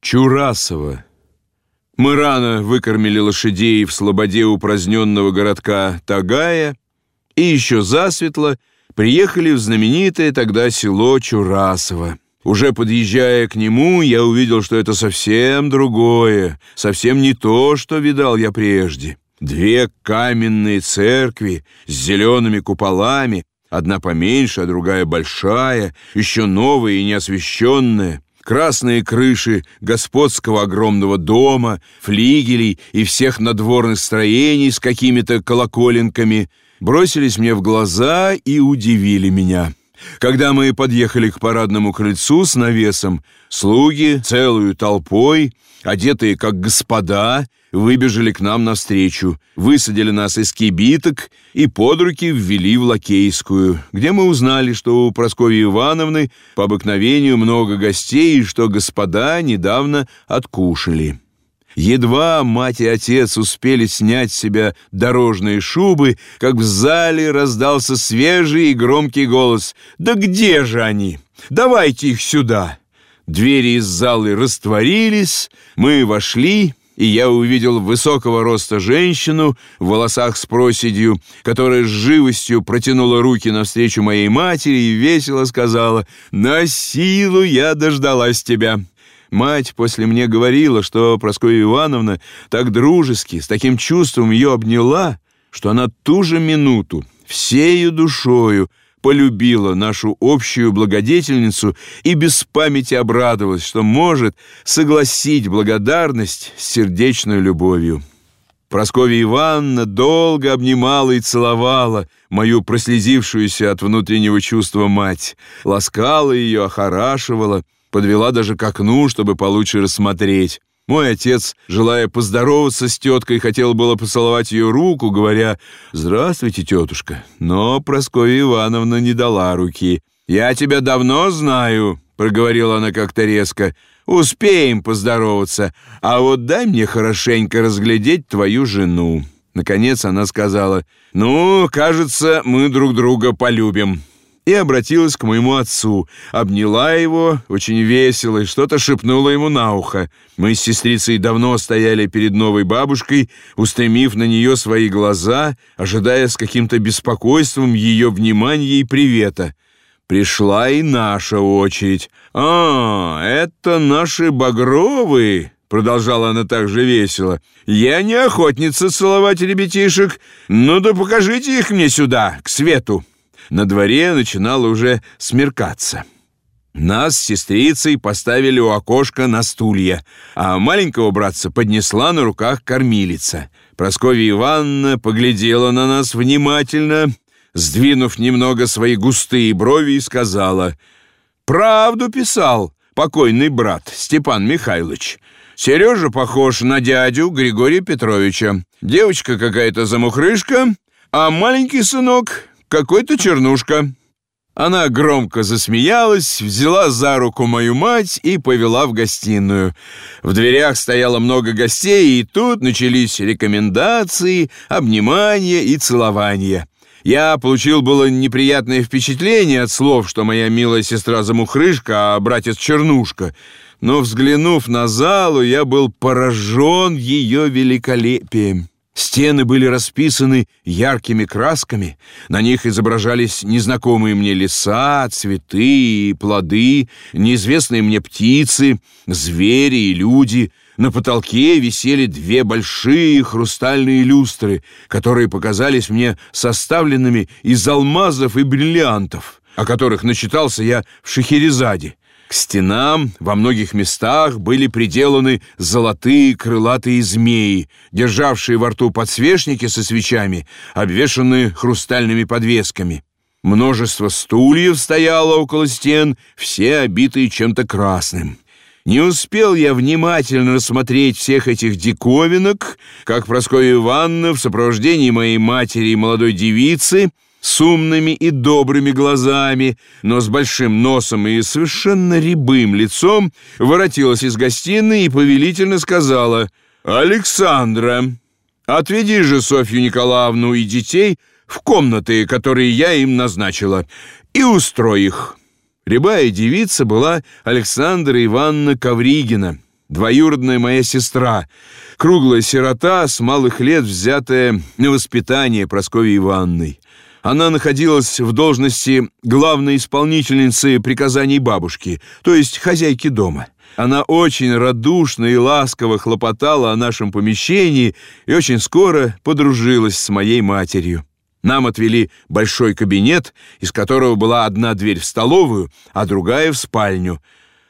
Чурасово. Мы рано выкормили лошадей в слободе упраздненного городка Тагая и еще засветло приехали в знаменитое тогда село Чурасово. Уже подъезжая к нему, я увидел, что это совсем другое, совсем не то, что видал я прежде. Две каменные церкви с зелеными куполами, одна поменьше, а другая большая, еще новая и неосвещенная, красные крыши господского огромного дома, флигелей и всех надворных строений с какими-то колоколенками бросились мне в глаза и удивили меня. Когда мы подъехали к парадному крыльцу с навесом, слуги целую толпой, одетые как господа, выбежали к нам навстречу, высадили нас из кибиток и под руки ввели в Лакейскую, где мы узнали, что у Прасковьи Ивановны по обыкновению много гостей и что господа недавно откушали. Едва мать и отец успели снять с себя дорожные шубы, как в зале раздался свежий и громкий голос «Да где же они? Давайте их сюда!» Двери из залы растворились, мы вошли и я увидел высокого роста женщину в волосах с проседью, которая с живостью протянула руки навстречу моей матери и весело сказала «На силу я дождалась тебя». Мать после мне говорила, что Прасковья Ивановна так дружески, с таким чувством ее обняла, что она ту же минуту всею душою полюбила нашу общую благодетельницу и без памяти обрадовалась, что может согласить благодарность с сердечной любовью. Прасковья Ивановна долго обнимала и целовала мою прослезившуюся от внутреннего чувства мать, ласкала ее, охорашивала, подвела даже к окну, чтобы получше рассмотреть. Мой отец, желая поздороваться с теткой, хотел было поцеловать ее руку, говоря «Здравствуйте, тетушка». Но Прасковья Ивановна не дала руки. «Я тебя давно знаю», — проговорила она как-то резко. «Успеем поздороваться, а вот дай мне хорошенько разглядеть твою жену». Наконец она сказала «Ну, кажется, мы друг друга полюбим» и обратилась к моему отцу, обняла его очень весело и что-то шепнула ему на ухо. Мы с сестрицей давно стояли перед новой бабушкой, устремив на нее свои глаза, ожидая с каким-то беспокойством ее внимания и привета. Пришла и наша очередь. «А, это наши багровые!» Продолжала она так же весело. «Я не охотница целовать ребятишек. Ну да покажите их мне сюда, к свету». На дворе начинало уже смеркаться. Нас с сестрицей поставили у окошка на стулья, а маленького братца поднесла на руках кормилица. Прасковья Ивановна поглядела на нас внимательно, сдвинув немного свои густые брови, и сказала, «Правду писал покойный брат Степан Михайлович. Сережа похож на дядю Григория Петровича. Девочка какая-то замухрышка, а маленький сынок какой-то чернушка». Она громко засмеялась, взяла за руку мою мать и повела в гостиную. В дверях стояло много гостей, и тут начались рекомендации, обнимания и целования. Я получил было неприятное впечатление от слов, что моя милая сестра замухрышка, а братец чернушка. Но, взглянув на залу, я был поражен ее великолепием. Стены были расписаны яркими красками, на них изображались незнакомые мне леса, цветы и плоды, неизвестные мне птицы, звери и люди. На потолке висели две большие хрустальные люстры, которые показались мне составленными из алмазов и бриллиантов, о которых начитался я в Шахерезаде. К стенам во многих местах были приделаны золотые крылатые змеи, державшие во рту подсвечники со свечами, обвешанные хрустальными подвесками. Множество стульев стояло около стен, все обитые чем-то красным. Не успел я внимательно рассмотреть всех этих диковинок, как Прасковья Ивановна в сопровождении моей матери и молодой девицы с умными и добрыми глазами, но с большим носом и совершенно рябым лицом, воротилась из гостиной и повелительно сказала «Александра, отведи же Софью Николаевну и детей в комнаты, которые я им назначила, и устрой их». Рябая девица была Александра Ивановна Ковригина, двоюродная моя сестра, круглая сирота, с малых лет взятая на воспитание Прасковьей Ивановной. Она находилась в должности главной исполнительницы приказаний бабушки, то есть хозяйки дома. Она очень радушно и ласково хлопотала о нашем помещении и очень скоро подружилась с моей матерью. Нам отвели большой кабинет, из которого была одна дверь в столовую, а другая в спальню.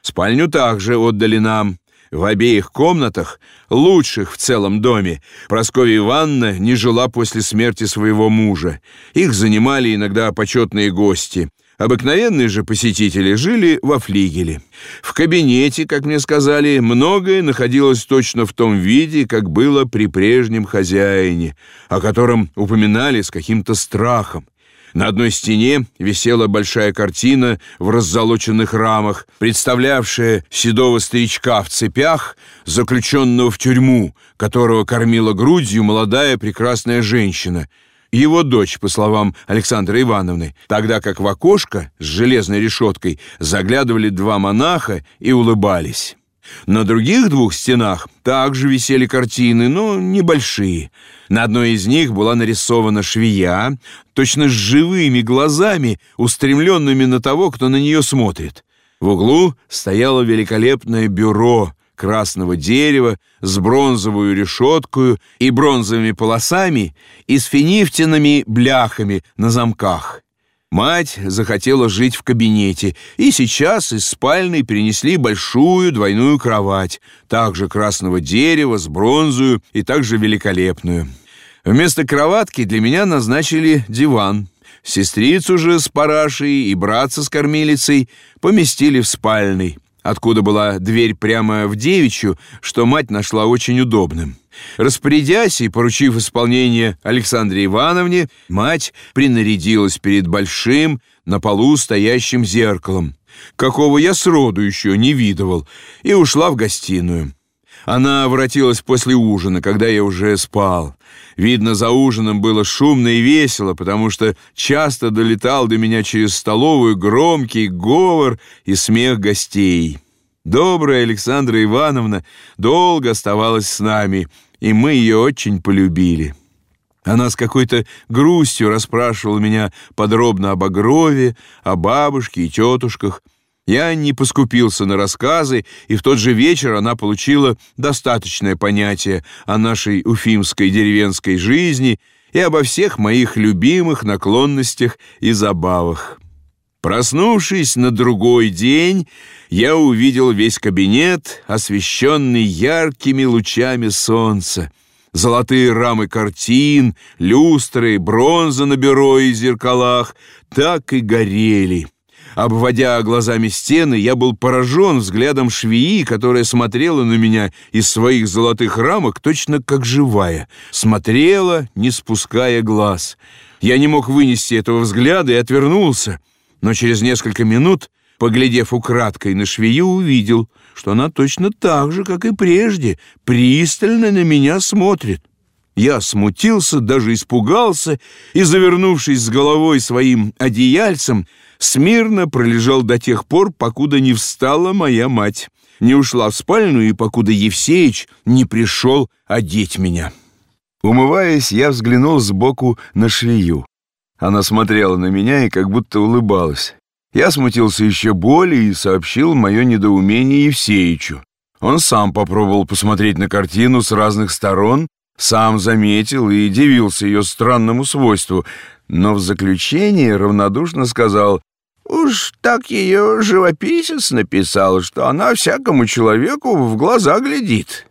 Спальню также отдали нам. В обеих комнатах, лучших в целом доме, Прасковья Ивановна не жила после смерти своего мужа. Их занимали иногда почетные гости. Обыкновенные же посетители жили во флигеле. В кабинете, как мне сказали, многое находилось точно в том виде, как было при прежнем хозяине, о котором упоминали с каким-то страхом. На одной стене висела большая картина в раззолоченных рамах, представлявшая седого старичка в цепях, заключенного в тюрьму, которого кормила грудью молодая прекрасная женщина — его дочь, по словам Александры Ивановны, тогда как в окошко с железной решеткой заглядывали два монаха и улыбались. На других двух стенах также висели картины, но небольшие. На одной из них была нарисована швея, точно с живыми глазами, устремленными на того, кто на нее смотрит. В углу стояло великолепное бюро красного дерева с бронзовую решеткою и бронзовыми полосами и с финифтиными бляхами на замках. Мать захотела жить в кабинете, и сейчас из спальной принесли большую двойную кровать, также красного дерева, с бронзою и также великолепную. Вместо кроватки для меня назначили диван. Сестрицу же с парашей и братца с кормилицей поместили в спальной откуда была дверь прямо в девичью, что мать нашла очень удобным. Распорядясь и поручив исполнение Александре Ивановне, мать принарядилась перед большим на полу стоящим зеркалом, какого я сроду еще не видывал, и ушла в гостиную. Она воротилась после ужина, когда я уже спал. Видно, за ужином было шумно и весело, потому что часто долетал до меня через столовую громкий говор и смех гостей. Добрая Александра Ивановна долго оставалась с нами, и мы ее очень полюбили. Она с какой-то грустью расспрашивала меня подробно об Огрове, о бабушке и тетушках, я не поскупился на рассказы, и в тот же вечер она получила достаточное понятие о нашей уфимской деревенской жизни и обо всех моих любимых наклонностях и забавах. Проснувшись на другой день, я увидел весь кабинет, освещенный яркими лучами солнца. Золотые рамы картин, люстры, бронза на бюро и зеркалах так и горели. Обводя глазами стены, я был поражен взглядом швеи, которая смотрела на меня из своих золотых рамок точно как живая. Смотрела, не спуская глаз. Я не мог вынести этого взгляда и отвернулся. Но через несколько минут, поглядев украдкой на швею, увидел, что она точно так же, как и прежде, пристально на меня смотрит. Я смутился, даже испугался и, завернувшись с головой своим одеяльцем, смирно пролежал до тех пор, покуда не встала моя мать, не ушла в спальню и покуда Евсеич не пришел одеть меня. Умываясь, я взглянул сбоку на швею. Она смотрела на меня и как будто улыбалась. Я смутился еще более и сообщил мое недоумение Евсеичу. Он сам попробовал посмотреть на картину с разных сторон, сам заметил и дивился ее странному свойству, но в заключении равнодушно сказал Уж так ее живописец написал, что она всякому человеку в глаза глядит.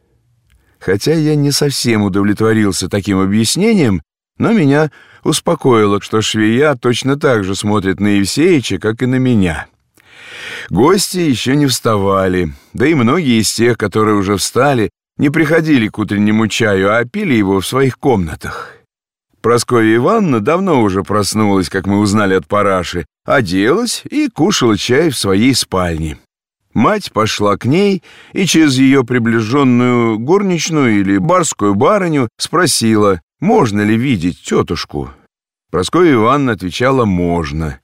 Хотя я не совсем удовлетворился таким объяснением, но меня успокоило, что швея точно так же смотрит на Евсеича, как и на меня. Гости еще не вставали, да и многие из тех, которые уже встали, не приходили к утреннему чаю, а пили его в своих комнатах. Прасковья Ивановна давно уже проснулась, как мы узнали от параши, оделась и кушала чай в своей спальне. Мать пошла к ней и через ее приближенную горничную или барскую барыню спросила, можно ли видеть тетушку. Прасковья Ивановна отвечала «можно».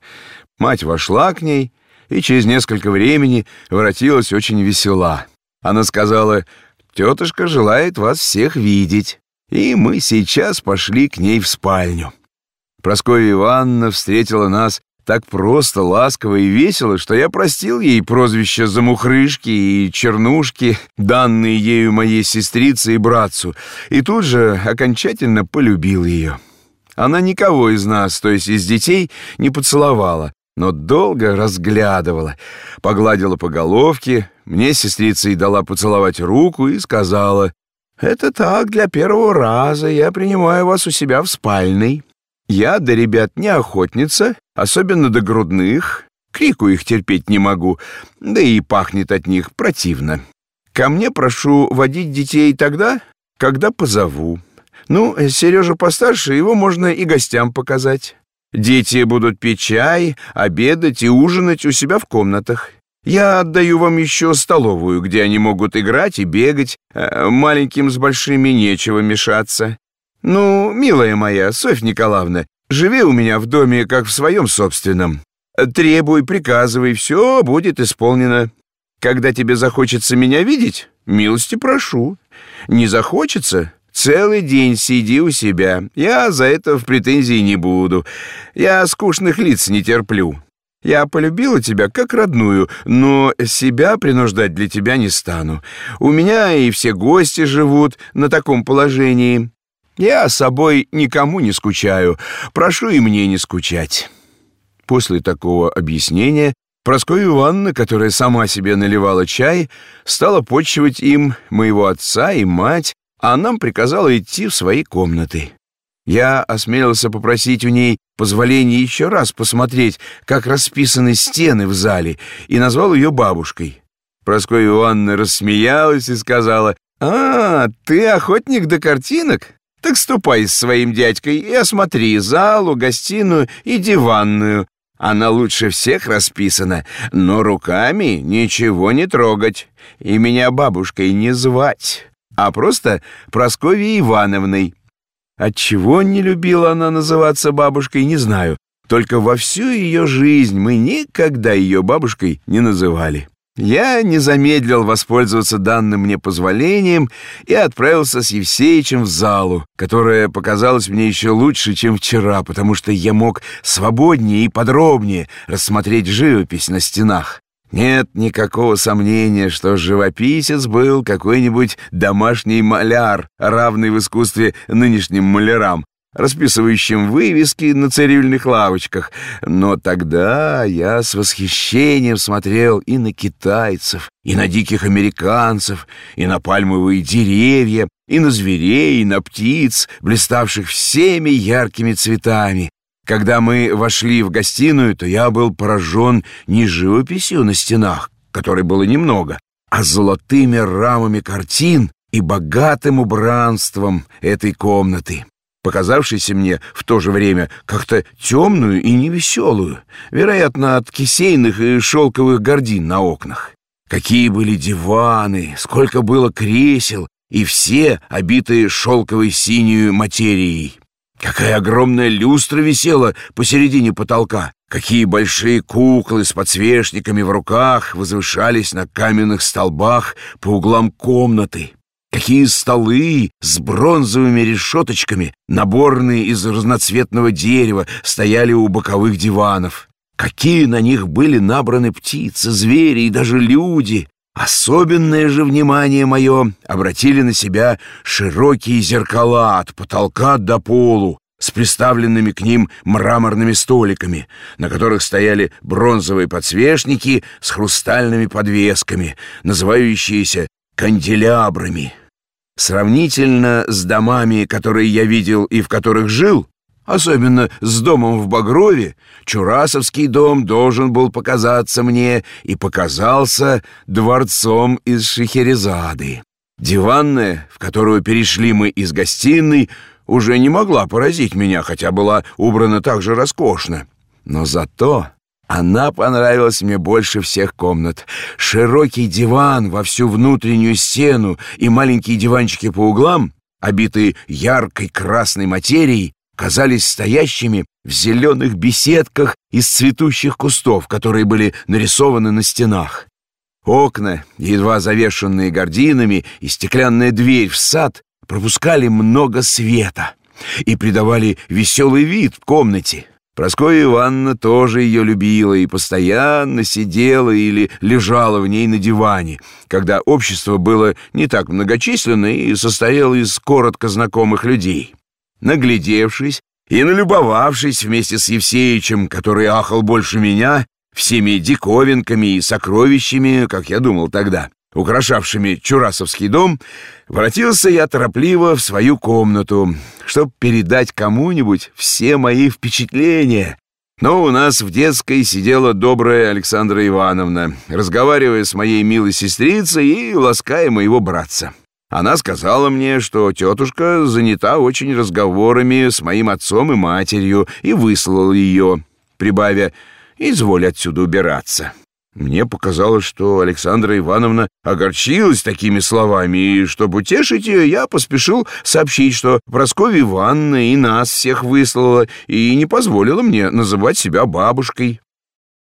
Мать вошла к ней и через несколько времени воротилась очень весела. Она сказала, «Тетушка желает вас всех видеть». И мы сейчас пошли к ней в спальню. Прасковья Ивановна встретила нас так просто, ласково и весело, что я простил ей прозвища «замухрышки» и «чернушки», данные ею моей сестрице и братцу, и тут же окончательно полюбил ее. Она никого из нас, то есть из детей, не поцеловала, но долго разглядывала, погладила по головке, мне сестрица и дала поцеловать руку и сказала, «Это так, для первого раза я принимаю вас у себя в спальной. Я до ребят не охотница, особенно до грудных. Крику их терпеть не могу, да и пахнет от них противно. Ко мне прошу водить детей тогда, когда позову. Ну, Сережа постарше, его можно и гостям показать. Дети будут пить чай, обедать и ужинать у себя в комнатах. Я отдаю вам еще столовую, где они могут играть и бегать. Э, маленьким с большими нечего мешаться. Ну, милая моя, Софья Николаевна, живи у меня в доме, как в своем собственном. Требуй, приказывай, все будет исполнено. Когда тебе захочется меня видеть, милости прошу. Не захочется, целый день сиди у себя. Я за это в претензии не буду. Я скучных лиц не терплю. Я полюбила тебя как родную, но себя принуждать для тебя не стану. У меня и все гости живут на таком положении. Я собой никому не скучаю, прошу и мне не скучать». После такого объяснения Прасковья Ивановна, которая сама себе наливала чай, стала почивать им моего отца и мать, а нам приказала идти в свои комнаты. Я осмелился попросить у ней позволения еще раз посмотреть, как расписаны стены в зале, и назвал ее бабушкой. Прасковья Ивановна рассмеялась и сказала, «А, ты охотник до картинок? Так ступай с своим дядькой и осмотри залу, гостиную и диванную. Она лучше всех расписана, но руками ничего не трогать и меня бабушкой не звать, а просто Прасковьей Ивановной. Отчего не любила она называться бабушкой, не знаю. Только во всю ее жизнь мы никогда ее бабушкой не называли. Я не замедлил воспользоваться данным мне позволением и отправился с Евсеичем в залу, которая показалась мне еще лучше, чем вчера, потому что я мог свободнее и подробнее рассмотреть живопись на стенах. Нет никакого сомнения, что живописец был какой-нибудь домашний маляр, равный в искусстве нынешним малярам, расписывающим вывески на цирюльных лавочках. Но тогда я с восхищением смотрел и на китайцев, и на диких американцев, и на пальмовые деревья, и на зверей, и на птиц, блиставших всеми яркими цветами. Когда мы вошли в гостиную, то я был поражен не живописью на стенах, которой было немного, а золотыми рамами картин и богатым убранством этой комнаты показавшейся мне в то же время как-то темную и невеселую, вероятно, от кисейных и шелковых гордин на окнах. Какие были диваны, сколько было кресел, и все обитые шелковой синюю материей. Какая огромная люстра висела посередине потолка. Какие большие куклы с подсвечниками в руках возвышались на каменных столбах по углам комнаты. Какие столы с бронзовыми решеточками, наборные из разноцветного дерева, стояли у боковых диванов. Какие на них были набраны птицы, звери и даже люди. Особенное же внимание мое обратили на себя широкие зеркала от потолка до полу, с приставленными к ним мраморными столиками, на которых стояли бронзовые подсвечники с хрустальными подвесками, называющиеся канделябрами. Сравнительно с домами, которые я видел и в которых жил, особенно с домом в Багрове, Чурасовский дом должен был показаться мне и показался дворцом из Шехерезады. Диванная, в которую перешли мы из гостиной, уже не могла поразить меня, хотя была убрана так же роскошно. Но зато она понравилась мне больше всех комнат. Широкий диван во всю внутреннюю стену и маленькие диванчики по углам, обитые яркой красной материей, казались стоящими в зеленых беседках из цветущих кустов, которые были нарисованы на стенах. Окна, едва завешенные гардинами, и стеклянная дверь в сад пропускали много света и придавали веселый вид в комнате. Прасковья Ивановна тоже ее любила и постоянно сидела или лежала в ней на диване, когда общество было не так многочисленно и состояло из коротко знакомых людей. Наглядевшись и налюбовавшись вместе с Евсеичем, который ахал больше меня, всеми диковинками и сокровищами, как я думал тогда, украшавшими Чурасовский дом, воротился я торопливо в свою комнату, чтобы передать кому-нибудь все мои впечатления. Но у нас в детской сидела добрая Александра Ивановна, разговаривая с моей милой сестрицей и лаская моего братца. Она сказала мне, что тетушка занята очень разговорами с моим отцом и матерью, и выслала ее, прибавя «Изволь отсюда убираться». Мне показалось, что Александра Ивановна огорчилась такими словами, и, чтобы утешить ее, я поспешил сообщить, что Прасковья Ивановна и нас всех выслала и не позволила мне называть себя бабушкой.